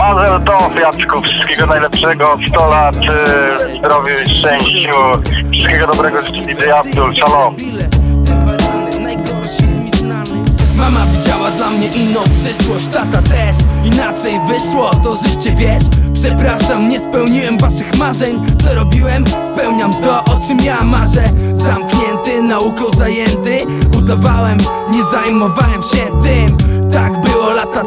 Mazel to Jacku, wszystkiego najlepszego, 100 lat y, zdrowiu i szczęściu, wszystkiego dobrego życzę DJ Abdul, shalom. Mama widziała dla mnie inną przyszłość, tata też. Inaczej wyszło to życie, wiesz? Przepraszam, nie spełniłem waszych marzeń. Co robiłem? Spełniam to, o czym ja marzę. Zamknięty, nauką zajęty Udawałem, nie zajmowałem się tym. Tak było lata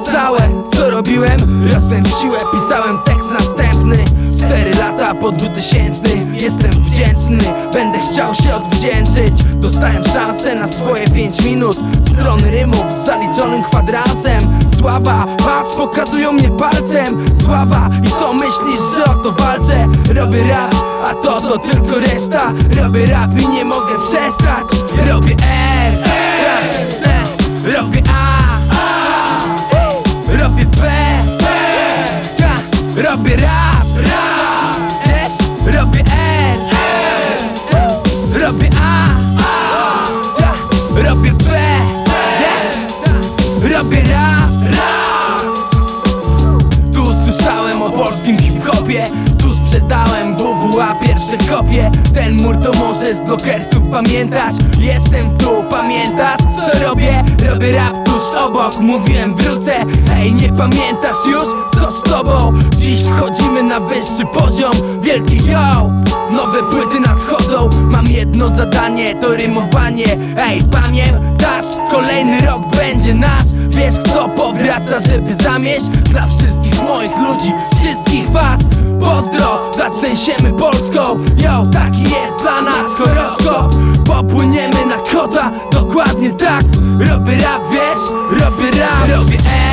Rosłem w siłę, pisałem tekst następny. Cztery lata po 2000 Jestem wdzięczny, będę chciał się odwdzięczyć. Dostałem szansę na swoje 5 minut. Strony rymów z zaliczonym kwadransem. Sława, patrz, pokazują mnie palcem. Sława, i co myślisz, że o to walczę? Robię rap, a to to tylko reszta. Robię rap i nie mogę przestać robię rap, też robię R, robię A, tak, robię B, tak, robię rap. Tu słyszałem o polskim hip-hopie Tu sprzedałem WWA pierwsze kopie Ten mur to może z blokersów pamiętać Jestem tu, pamiętasz co robię? Robię rap tuż obok, mówiłem wrócę Ej, nie pamiętasz już z tobą? Dziś wchodzimy na wyższy poziom. Wielki yo! Nowe płyty nadchodzą. Mam jedno zadanie, to rymowanie. Ej, pamiętasz? Kolejny rok będzie nasz. Wiesz kto powraca, żeby zamieść Dla wszystkich moich ludzi, wszystkich was. Pozdro, zatrzęsiemy Polską. Yo, taki jest dla nas horoskop. Popłyniemy na kota, dokładnie tak. Robię rap, wiesz? Robię rap. Robię R,